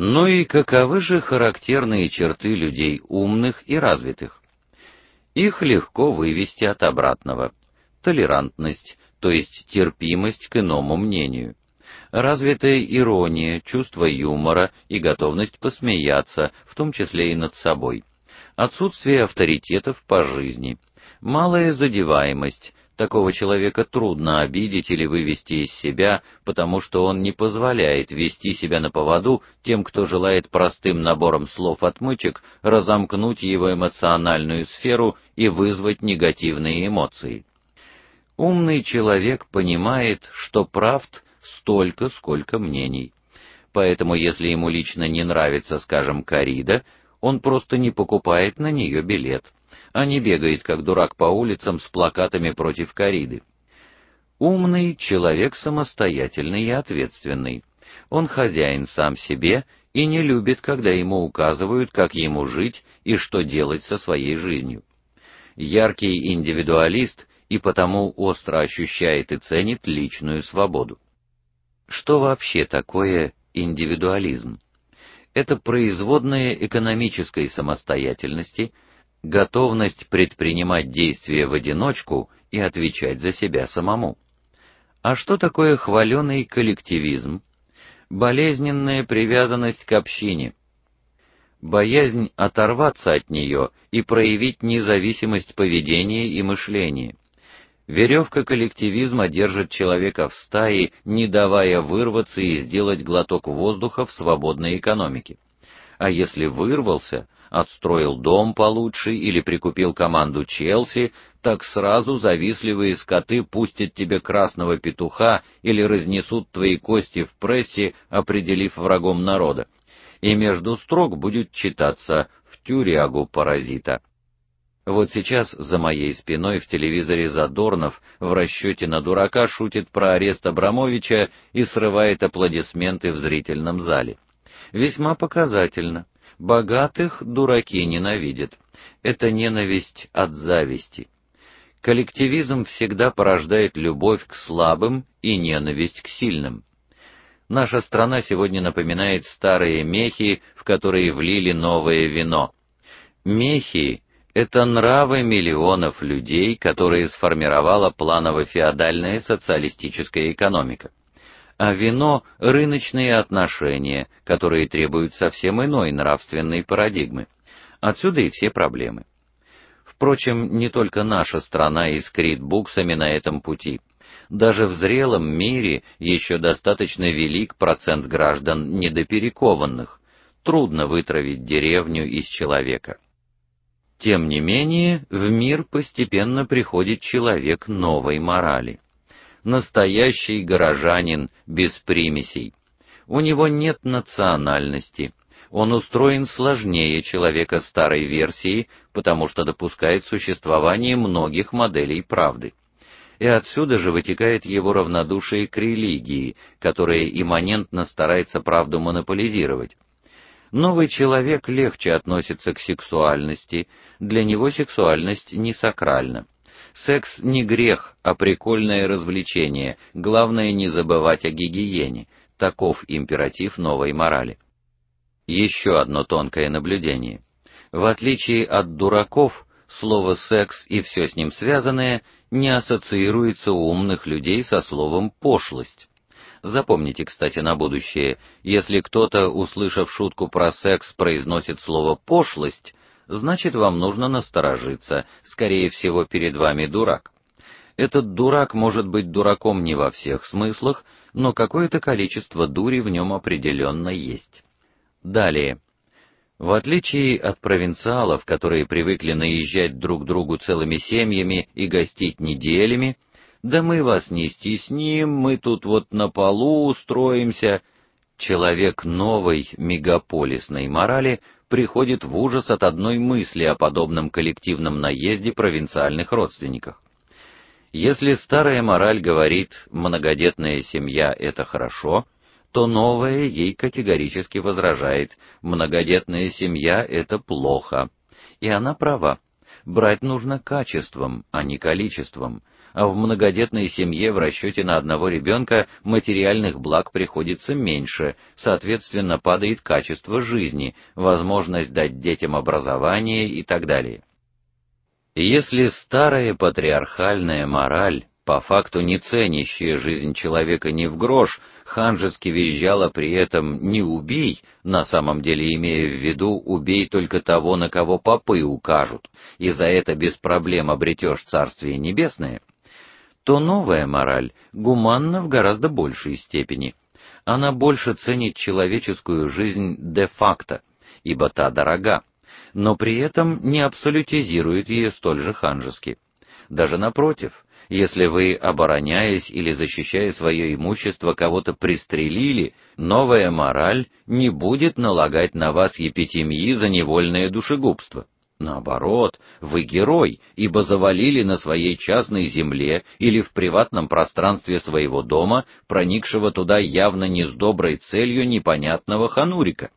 Ну и каковы же характерные черты людей умных и развитых? Их легко вывести от обратного. Толерантность, то есть терпимость к иному мнению. Развитая ирония, чувство юмора и готовность посмеяться, в том числе и над собой. Отсутствие авторитетов по жизни. Малая задеваемость, Такого человека трудно обидеть или вывести из себя, потому что он не позволяет вести себя на поводу тем, кто желает простым набором слов-отмычек разомкнуть его эмоциональную сферу и вызвать негативные эмоции. Умный человек понимает, что правд столько, сколько мнений. Поэтому если ему лично не нравится, скажем, корида, он просто не покупает на нее билет а не бегает как дурак по улицам с плакатами против кориды. Умный человек самостоятельный и ответственный. Он хозяин сам себе и не любит, когда ему указывают, как ему жить и что делать со своей жизнью. Яркий индивидуалист и потому остро ощущает и ценит личную свободу. Что вообще такое индивидуализм? Это производная экономической самостоятельности, готовность предпринимать действия в одиночку и отвечать за себя самому. А что такое хваленый коллективизм? Болезненная привязанность к общине. Боязнь оторваться от нее и проявить независимость поведения и мышления. Веревка коллективизма держит человека в стае, не давая вырваться и сделать глоток воздуха в свободной экономике. А если вырвался, отстроил дом получше или прикупил команду Челси, так сразу завистливые скоты пустят тебе красного петуха или разнесут твои кости в прессе, определив врагом народа. И между строк будет читаться в тюрягу паразита. Вот сейчас за моей спиной в телевизоре Задорнов в расчете на дурака шутит про арест Абрамовича и срывает аплодисменты в зрительном зале. Весьма показательно. Богатых дураки ненавидят. Это ненависть от зависти. Коллективизм всегда порождает любовь к слабым и ненависть к сильным. Наша страна сегодня напоминает старые мехи, в которые влили новое вино. Мехи это нравы миллионов людей, которые сформировала планово-феодальная социалистическая экономика а вино рыночные отношения, которые требуют совсем иной нравственной парадигмы. Отсюда и все проблемы. Впрочем, не только наша страна искрит буксами на этом пути. Даже в зрелом мире еще достаточно велик процент граждан недоперекованных. Трудно вытравить деревню из человека. Тем не менее, в мир постепенно приходит человек новой морали настоящий горожанин без примесей. У него нет национальности. Он устроен сложнее человека старой версии, потому что допускает существование многих моделей правды. И отсюда же вытекает его равнодушие к религии, которая имманентно старается правду монополизировать. Новый человек легче относится к сексуальности, для него сексуальность не сакральна. Секс не грех, а прикольное развлечение. Главное не забывать о гигиене. Таков императив новой морали. Еще одно тонкое наблюдение. В отличие от дураков, слово секс и все с ним связанное не ассоциируется у умных людей со словом пошлость. Запомните, кстати, на будущее, если кто-то, услышав шутку про секс, произносит слово пошлость, значит, вам нужно насторожиться. Скорее всего, перед вами дурак. Этот дурак может быть дураком не во всех смыслах, но какое-то количество дури в нем определенно есть. Далее. В отличие от провинциалов, которые привыкли наезжать друг другу целыми семьями и гостить неделями, да мы вас не стесним, мы тут вот на полу устроимся. Человек новой мегаполисной морали приходит в ужас от одной мысли о подобном коллективном наезде провинциальных родственников. Если старая мораль говорит: многодетная семья это хорошо, то новая ей категорически возражает: многодетная семья это плохо. И она права. Брать нужно качеством, а не количеством. А в многодетной семье в расчете на одного ребенка материальных благ приходится меньше, соответственно, падает качество жизни, возможность дать детям образование и так далее. Если старая патриархальная мораль, по факту не ценящая жизнь человека ни в грош, ханжески визжала при этом «не убей», на самом деле имея в виду «убей только того, на кого попы укажут, и за это без проблем обретешь Царствие Небесное», то новая мораль гуманна в гораздо большей степени. Она больше ценит человеческую жизнь де-факто, ибо та дорога, но при этом не абсолютизирует ее столь же ханжески. Даже напротив, если вы, обороняясь или защищая свое имущество, кого-то пристрелили, новая мораль не будет налагать на вас епитемии за невольное душегубство. Наоборот, вы герой, ибо завалили на своей частной земле или в приватном пространстве своего дома проникшего туда явно не с доброй целью непонятного ханурика.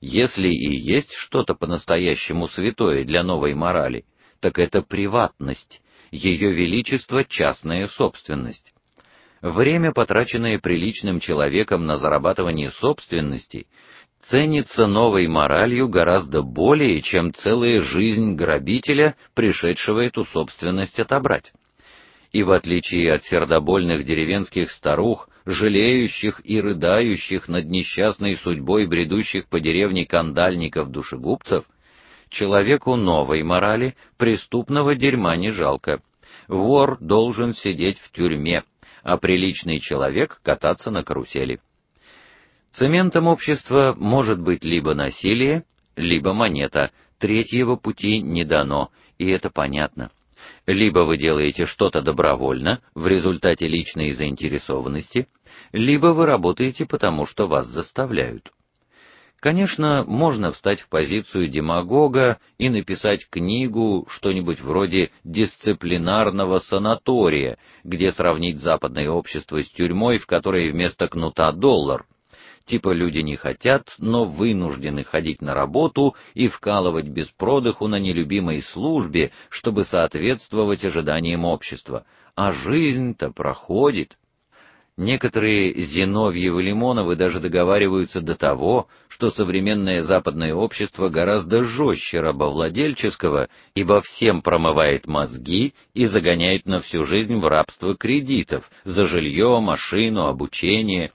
Если и есть что-то по-настоящему святое для новой морали, так это приватность, ее величество частная собственность. Время, потраченное приличным человеком на зарабатывание собственности, ценится новой моралью гораздо более, чем целая жизнь грабителя, пришедшего эту собственность отобрать. И в отличие от сердобольных деревенских старух, жалеющих и рыдающих над несчастной судьбой бредущих по деревне кандальников-душегубцев, человеку новой морали преступного дерьма не жалко. Вор должен сидеть в тюрьме, а приличный человек кататься на карусели. Цементом общества может быть либо насилие, либо монета. Третьего пути не дано, и это понятно. Либо вы делаете что-то добровольно, в результате личной заинтересованности, либо вы работаете потому, что вас заставляют. Конечно, можно встать в позицию демагога и написать книгу, что-нибудь вроде дисциплинарного санатория, где сравнить западное общество с тюрьмой, в которой вместо кнута доллар. Типа люди не хотят, но вынуждены ходить на работу и вкалывать без продыху на нелюбимой службе, чтобы соответствовать ожиданиям общества. А жизнь-то проходит. Некоторые Зиновьевы-Лимоновы даже договариваются до того, что современное западное общество гораздо жестче рабовладельческого, ибо всем промывает мозги и загоняет на всю жизнь в рабство кредитов за жилье, машину, обучение.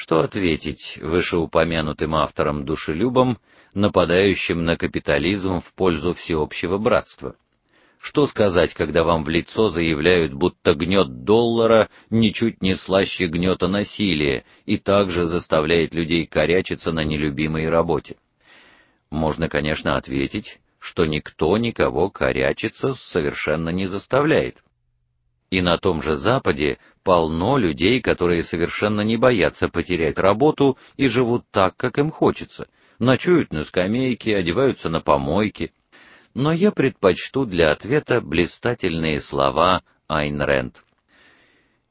Что ответить вышеупомянутым авторам-душелюбам, нападающим на капитализм в пользу всеобщего братства? Что сказать, когда вам в лицо заявляют, будто гнет доллара ничуть не слаще гнета насилия и также заставляет людей корячиться на нелюбимой работе? Можно, конечно, ответить, что никто никого корячиться совершенно не заставляет. И на том же западе полно людей, которые совершенно не боятся потерять работу и живут так, как им хочется. Ночуют на скамейке, одеваются на помойке, но я предпочту для ответа блистательные слова Айн Рэнд.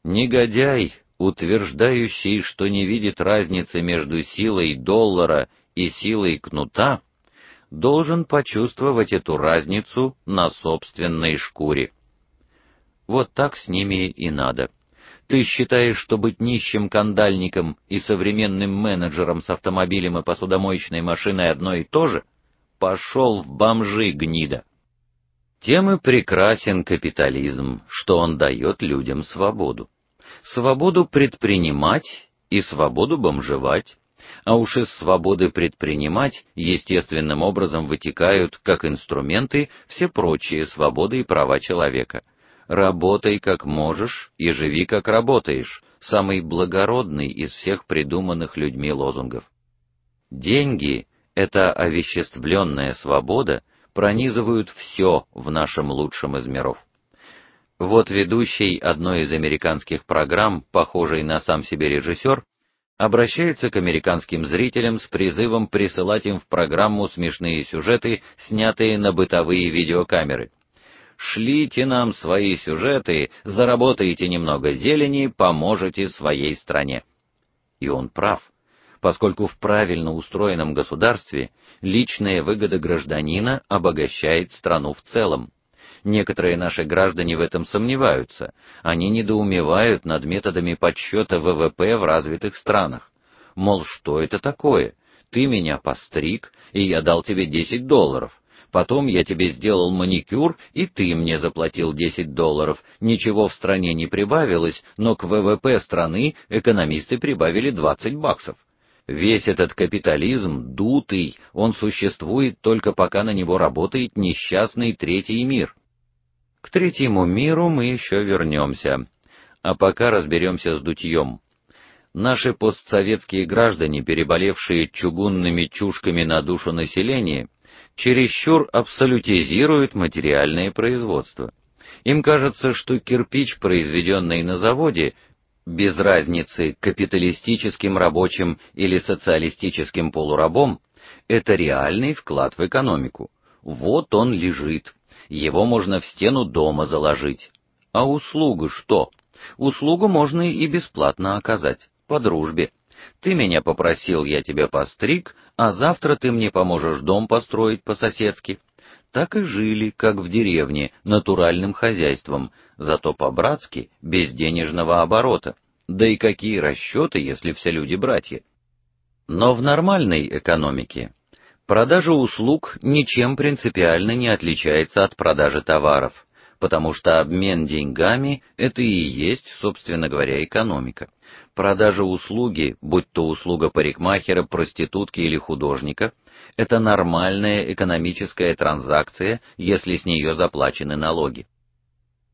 Негодяй, утверждающий, что не видит разницы между силой доллара и силой кнута, должен почувствовать эту разницу на собственной шкуре. Вот так с ними и надо. Ты считаешь, что быть нищим кандальником и современным менеджером с автомобилем и посудомоечной машиной одно и то же? Пошел в бомжи, гнида. Тем и прекрасен капитализм, что он дает людям свободу. Свободу предпринимать и свободу бомжевать. А уж из свободы предпринимать естественным образом вытекают, как инструменты, все прочие свободы и права человека. Работай как можешь и живи как работаешь. Самый благородный из всех придуманных людьми лозунгов. Деньги эта овеществленная свобода пронизывают все в нашем лучшем из миров. Вот ведущий одной из американских программ, похожий на сам себе режиссер, обращается к американским зрителям с призывом присылать им в программу смешные сюжеты, снятые на бытовые видеокамеры. Шлите нам свои сюжеты, заработаете немного зелени, поможете своей стране. И он прав поскольку в правильно устроенном государстве личная выгода гражданина обогащает страну в целом. Некоторые наши граждане в этом сомневаются. Они недоумевают над методами подсчета ВВП в развитых странах. Мол, что это такое? Ты меня постриг, и я дал тебе 10 долларов. Потом я тебе сделал маникюр, и ты мне заплатил 10 долларов. Ничего в стране не прибавилось, но к ВВП страны экономисты прибавили 20 баксов. Весь этот капитализм дутый, он существует только пока на него работает несчастный третий мир. К третьему миру мы еще вернемся, а пока разберемся с дутьем. Наши постсоветские граждане, переболевшие чугунными чушками на душу населения, чересчур абсолютизируют материальное производство. Им кажется, что кирпич, произведенный на заводе, без разницы капиталистическим рабочим или социалистическим полурабом, это реальный вклад в экономику. Вот он лежит. Его можно в стену дома заложить. А услугу что? Услугу можно и бесплатно оказать, по дружбе. Ты меня попросил, я тебя постриг, а завтра ты мне поможешь дом построить по-соседски. Так и жили, как в деревне, натуральным хозяйством, зато по-братски, без денежного оборота. Да и какие расчеты, если все люди братья? Но в нормальной экономике продажа услуг ничем принципиально не отличается от продажи товаров, потому что обмен деньгами это и есть, собственно говоря, экономика. Продажа услуги, будь то услуга парикмахера, проститутки или художника, это нормальная экономическая транзакция, если с нее заплачены налоги.